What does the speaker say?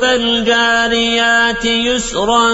فالجاريات يسرا